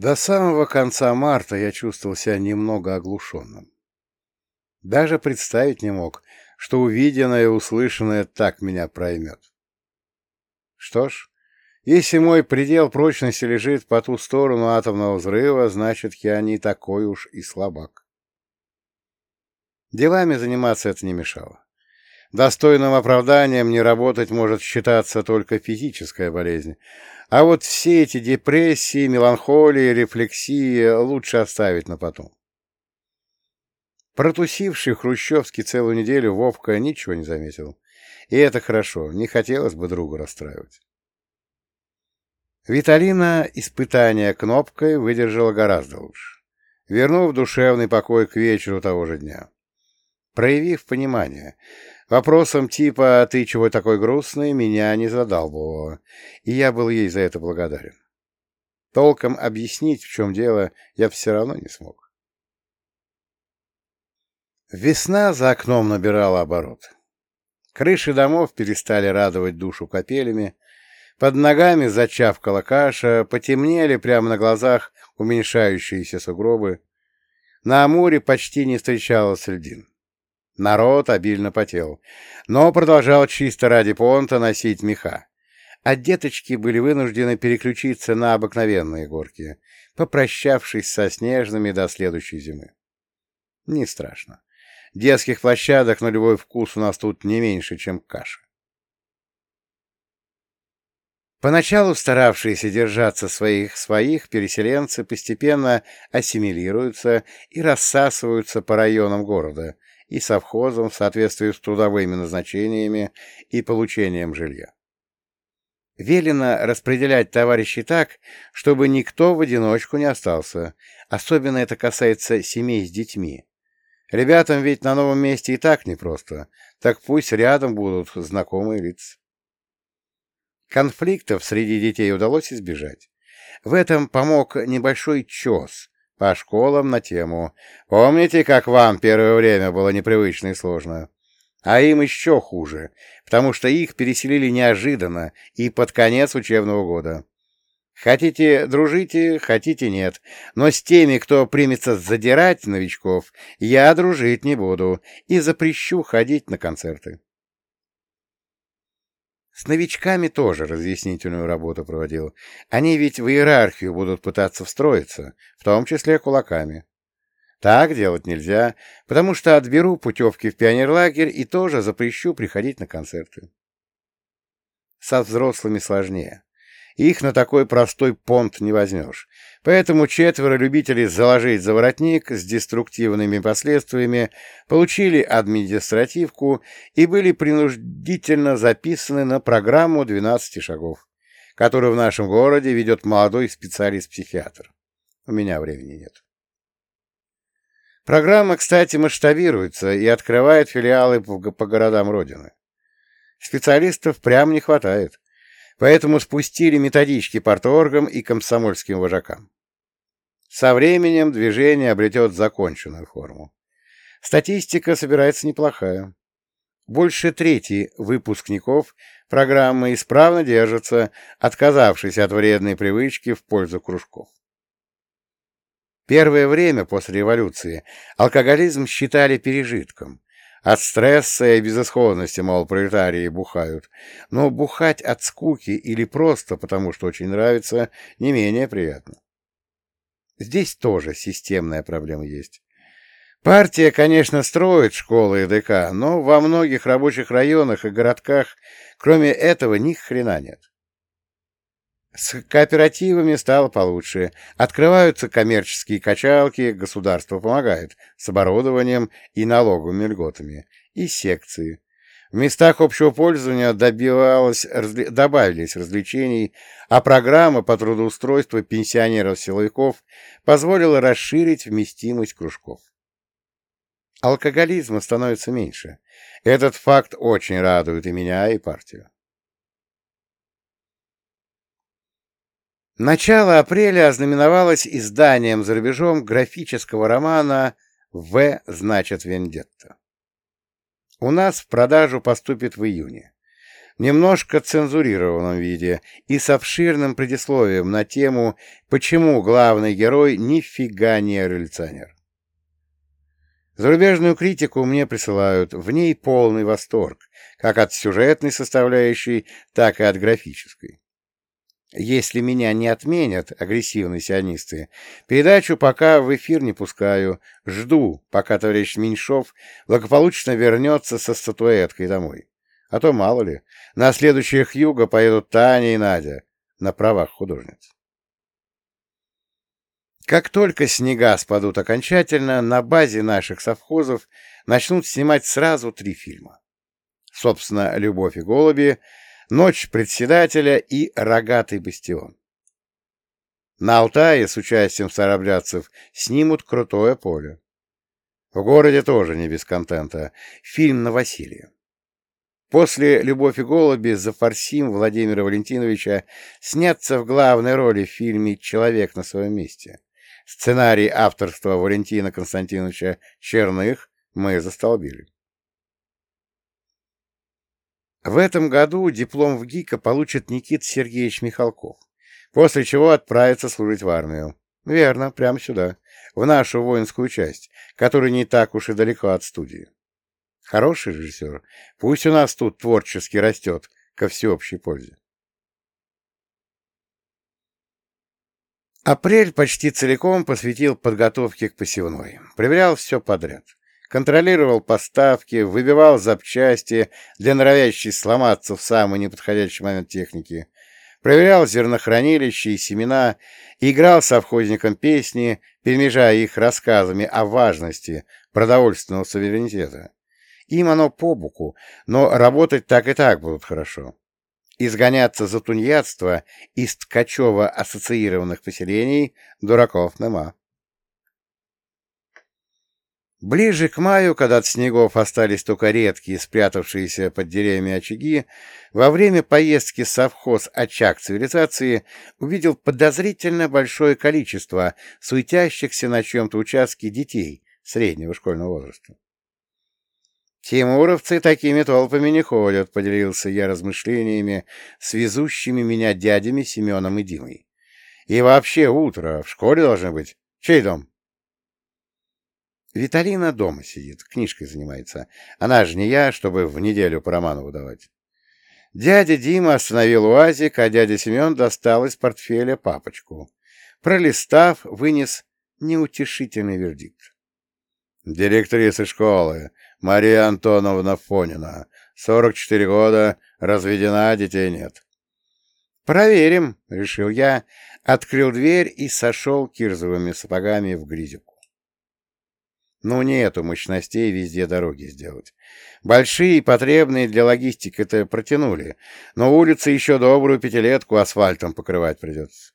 До самого конца марта я чувствовал себя немного оглушенным. Даже представить не мог, что увиденное и услышанное так меня проймет. Что ж, если мой предел прочности лежит по ту сторону атомного взрыва, значит, я не такой уж и слабак. Делами заниматься это не мешало. Достойным оправданием не работать может считаться только физическая болезнь, а вот все эти депрессии, меланхолии, рефлексии лучше оставить на потом. Протусивший Хрущевский целую неделю Вовка ничего не заметил. И это хорошо, не хотелось бы друга расстраивать. Виталина испытания кнопкой выдержала гораздо лучше, вернув душевный покой к вечеру того же дня. Проявив понимание, вопросом типа «ты чего такой грустный?» меня не задалбывало, и я был ей за это благодарен. Толком объяснить, в чем дело, я все равно не смог. Весна за окном набирала оборот. Крыши домов перестали радовать душу капелями, под ногами зачавкала каша, потемнели прямо на глазах уменьшающиеся сугробы. На Амуре почти не встречалось льдин. Народ обильно потел, но продолжал чисто ради понта носить меха. А деточки были вынуждены переключиться на обыкновенные горки, попрощавшись со снежными до следующей зимы. Не страшно. Детских площадок на любой вкус у нас тут не меньше, чем каша. Поначалу старавшиеся держаться своих своих переселенцы постепенно ассимилируются и рассасываются по районам города, и совхозом в соответствии с трудовыми назначениями и получением жилья. Велено распределять товарищей так, чтобы никто в одиночку не остался, особенно это касается семей с детьми. Ребятам ведь на новом месте и так непросто, так пусть рядом будут знакомые лица. Конфликтов среди детей удалось избежать. В этом помог небольшой ЧОС, по школам на тему. Помните, как вам первое время было непривычно и сложно? А им еще хуже, потому что их переселили неожиданно и под конец учебного года. Хотите — дружите, хотите — нет. Но с теми, кто примется задирать новичков, я дружить не буду и запрещу ходить на концерты. С новичками тоже разъяснительную работу проводил. Они ведь в иерархию будут пытаться встроиться, в том числе кулаками. Так делать нельзя, потому что отберу путевки в пионерлагерь и тоже запрещу приходить на концерты. Со взрослыми сложнее. Их на такой простой понт не возьмешь. Поэтому четверо любителей заложить за воротник с деструктивными последствиями получили административку и были принудительно записаны на программу 12 шагов, которую в нашем городе ведет молодой специалист-психиатр. У меня времени нет. Программа, кстати, масштабируется и открывает филиалы по городам Родины. Специалистов прям не хватает. Поэтому спустили методички порторгам и комсомольским вожакам. Со временем движение обретет законченную форму. Статистика собирается неплохая. Больше трети выпускников программы исправно держатся, отказавшись от вредной привычки в пользу кружков. Первое время после революции алкоголизм считали пережитком, от стресса и безысходности, мол, пролетарии бухают. Но бухать от скуки или просто потому, что очень нравится, не менее приятно. Здесь тоже системная проблема есть. Партия, конечно, строит школы и ДК, но во многих рабочих районах и городках кроме этого ни хрена нет. С кооперативами стало получше. Открываются коммерческие качалки, государство помогает с оборудованием и налоговыми льготами. И секции. В местах общего пользования добивалось, разли, добавились развлечений, а программа по трудоустройству пенсионеров-силовиков позволила расширить вместимость кружков. Алкоголизма становится меньше. Этот факт очень радует и меня, и партию. Начало апреля ознаменовалось изданием за рубежом графического романа «В. значит Вендетта». У нас в продажу поступит в июне. немножко цензурированном виде и с обширным предисловием на тему «Почему главный герой нифига не революционер?». Зарубежную критику мне присылают, в ней полный восторг, как от сюжетной составляющей, так и от графической. Если меня не отменят агрессивные сионисты, передачу пока в эфир не пускаю, жду, пока товарищ Меньшов благополучно вернется со статуэткой домой. А то, мало ли, на следующих юга поедут Таня и Надя на правах художниц. Как только снега спадут окончательно, на базе наших совхозов начнут снимать сразу три фильма. Собственно, «Любовь и голуби», «Ночь председателя» и «Рогатый бастион». На Алтае с участием староблядцев снимут «Крутое поле». В городе тоже не без контента. Фильм на Василия. После «Любовь и голуби» зафорсим Владимира Валентиновича снятся в главной роли в фильме «Человек на своем месте». Сценарий авторства Валентина Константиновича Черных мы застолбили. В этом году диплом в ГИКа получит Никит Сергеевич Михалков, после чего отправится служить в армию. Верно, прямо сюда, в нашу воинскую часть, которая не так уж и далеко от студии. Хороший режиссер, пусть у нас тут творчески растет ко всеобщей пользе. Апрель почти целиком посвятил подготовке к посевной. Проверял все подряд. Контролировал поставки, выбивал запчасти для норовящей сломаться в самый неподходящий момент техники. Проверял зернохранилища и семена, играл с совхозником песни, перемежая их рассказами о важности продовольственного суверенитета. Им оно по боку, но работать так и так будут хорошо изгоняться за тунеядство из Ткачево-ассоциированных поселений дураков нема. Ближе к маю, когда от снегов остались только редкие, спрятавшиеся под деревьями очаги, во время поездки совхоз «Очаг цивилизации» увидел подозрительно большое количество суетящихся на чем-то участке детей среднего школьного возраста. «Тимуровцы такими толпами не ходят», — поделился я размышлениями с везущими меня дядями Семеном и Димой. «И вообще утро, в школе должны быть. Чей дом?» Виталина дома сидит, книжкой занимается. Она же не я, чтобы в неделю по роману выдавать. Дядя Дима остановил УАЗик, а дядя Семен достал из портфеля папочку. Пролистав, вынес неутешительный вердикт. «Директриса школы. Мария Антоновна Фонина. 44 года, разведена, детей нет. «Проверим», — решил я, открыл дверь и сошел кирзовыми сапогами в грязюку. Ну, нету мощностей везде дороги сделать. Большие и потребные для логистики-то протянули, но улицы еще добрую пятилетку асфальтом покрывать придется.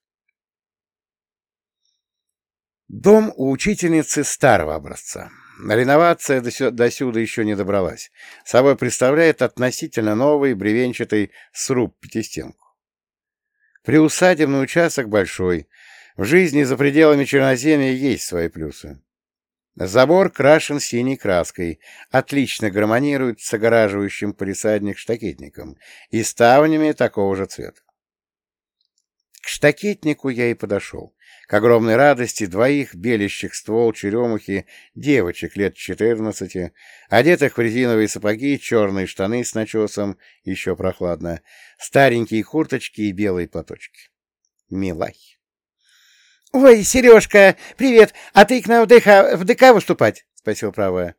Дом у учительницы старого образца. Реновация до сюда еще не добралась. Собой представляет относительно новый бревенчатый сруб-пятистенку. Приусадебный участок большой. В жизни за пределами Черноземья есть свои плюсы. Забор крашен синей краской, отлично гармонирует с огораживающим полисадник штакетником и ставнями такого же цвета. К штакетнику я и подошел к огромной радости двоих белящих ствол черемухи девочек лет четырнадцати, одетых в резиновые сапоги, черные штаны с начесом, еще прохладно, старенькие курточки и белые платочки. Милай. — Ой, Сережка, привет! А ты к нам в ДК, в ДК выступать? — спросил правая.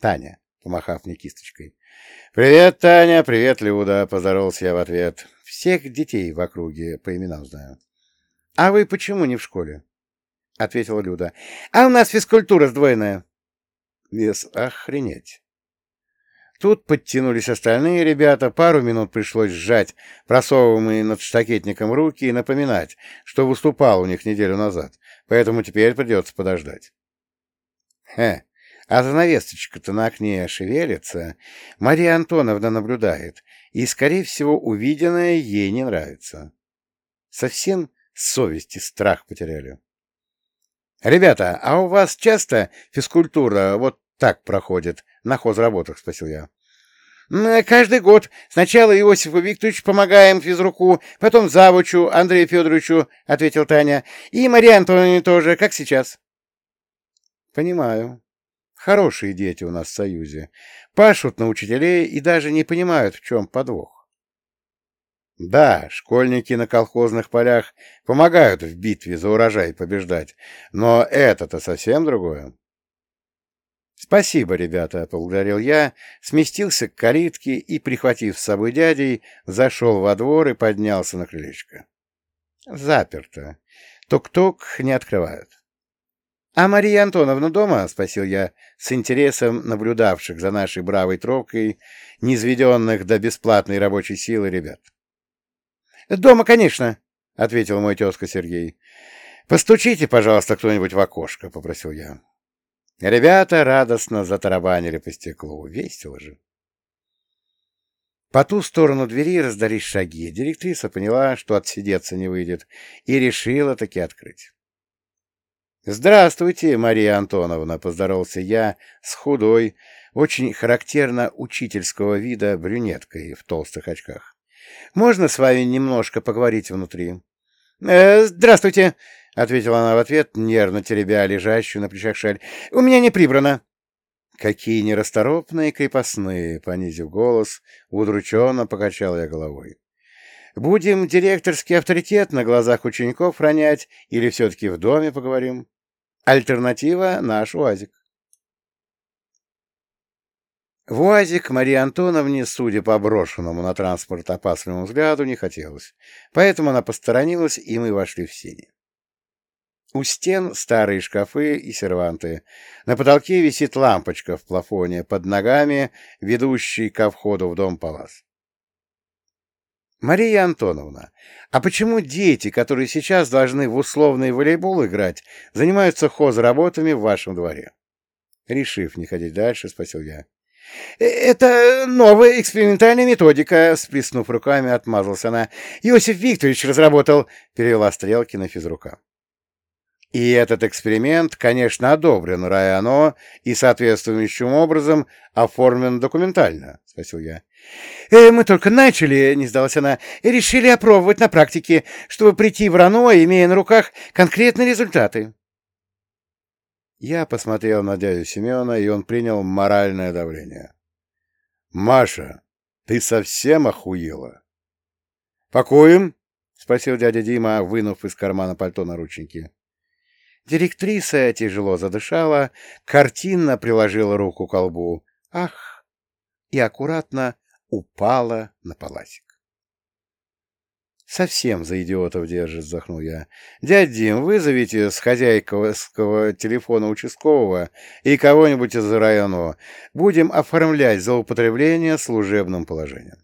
Таня, помахав мне кисточкой. — Привет, Таня, привет, Люда, — поздоровался я в ответ. Всех детей в округе по именам знаю. — А вы почему не в школе? — ответила Люда. — А у нас физкультура сдвоенная. Вес охренеть. Тут подтянулись остальные ребята, пару минут пришлось сжать просовываемые над штакетником руки и напоминать, что выступал у них неделю назад, поэтому теперь придется подождать. Хе, а занавесочка-то на окне шевелится, Мария Антоновна наблюдает, и, скорее всего, увиденное ей не нравится. Совсем совесть и страх потеряли. «Ребята, а у вас часто физкультура вот так проходит, на хозработах?» — спросил я. Каждый год. Сначала Иосифу Викторовичу помогаем физруку, потом завучу Андрею Федоровичу, — ответил Таня. И Мария Антоновне тоже, как сейчас. Понимаю. Хорошие дети у нас в Союзе. Пашут на учителей и даже не понимают, в чем подвох. Да, школьники на колхозных полях помогают в битве за урожай побеждать, но это-то совсем другое. «Спасибо, ребята», — поблагодарил я, сместился к калитке и, прихватив с собой дядей, зашел во двор и поднялся на крылечко. Заперто. Тук-тук не открывают. «А Мария Антоновна дома?» — спросил я, с интересом наблюдавших за нашей бравой тропкой, низведенных до бесплатной рабочей силы ребят. «Дома, конечно», — ответил мой тезка Сергей. «Постучите, пожалуйста, кто-нибудь в окошко», — попросил я. Ребята радостно затарабанили по стеклу. Весело же. По ту сторону двери раздались шаги. Директриса поняла, что отсидеться не выйдет, и решила таки открыть. «Здравствуйте, Мария Антоновна!» — поздоровался я с худой, очень характерно учительского вида брюнеткой в толстых очках. «Можно с вами немножко поговорить внутри?» э, «Здравствуйте!» — ответила она в ответ, нервно теребя лежащую на плечах шаль. — У меня не прибрано. — Какие нерасторопные крепостные! — понизив голос, удрученно покачал я головой. — Будем директорский авторитет на глазах учеников ронять или все-таки в доме поговорим? Альтернатива — наш УАЗик. В УАЗик Марии Антоновне, судя по брошенному на транспорт опасливому взгляду, не хотелось, поэтому она посторонилась, и мы вошли в сени. У стен старые шкафы и серванты. На потолке висит лампочка в плафоне, под ногами ведущий ко входу в дом палас. Мария Антоновна, а почему дети, которые сейчас должны в условный волейбол играть, занимаются хозработами в вашем дворе? Решив не ходить дальше, спросил я. «Э, «Это новая экспериментальная методика», — сплеснув руками, отмазался она. «Иосиф Викторович разработал», — перевела стрелки на физрука. И этот эксперимент, конечно, одобрен РайОНО и соответствующим образом оформлен документально, — спросил я. «Э, — Мы только начали, — не сдалась она, — и решили опробовать на практике, чтобы прийти в РАНО, имея на руках конкретные результаты. Я посмотрел на дядю Семена, и он принял моральное давление. — Маша, ты совсем охуела? — Пакуем? — спросил дядя Дима, вынув из кармана пальто наручники. Директриса тяжело задышала, картинно приложила руку к колбу. Ах! И аккуратно упала на паласик. «Совсем за идиотов держит», — вздохнул я. «Дядь Дим, вызовите с хозяйковского телефона участкового и кого-нибудь из района. Будем оформлять злоупотребление служебным положением».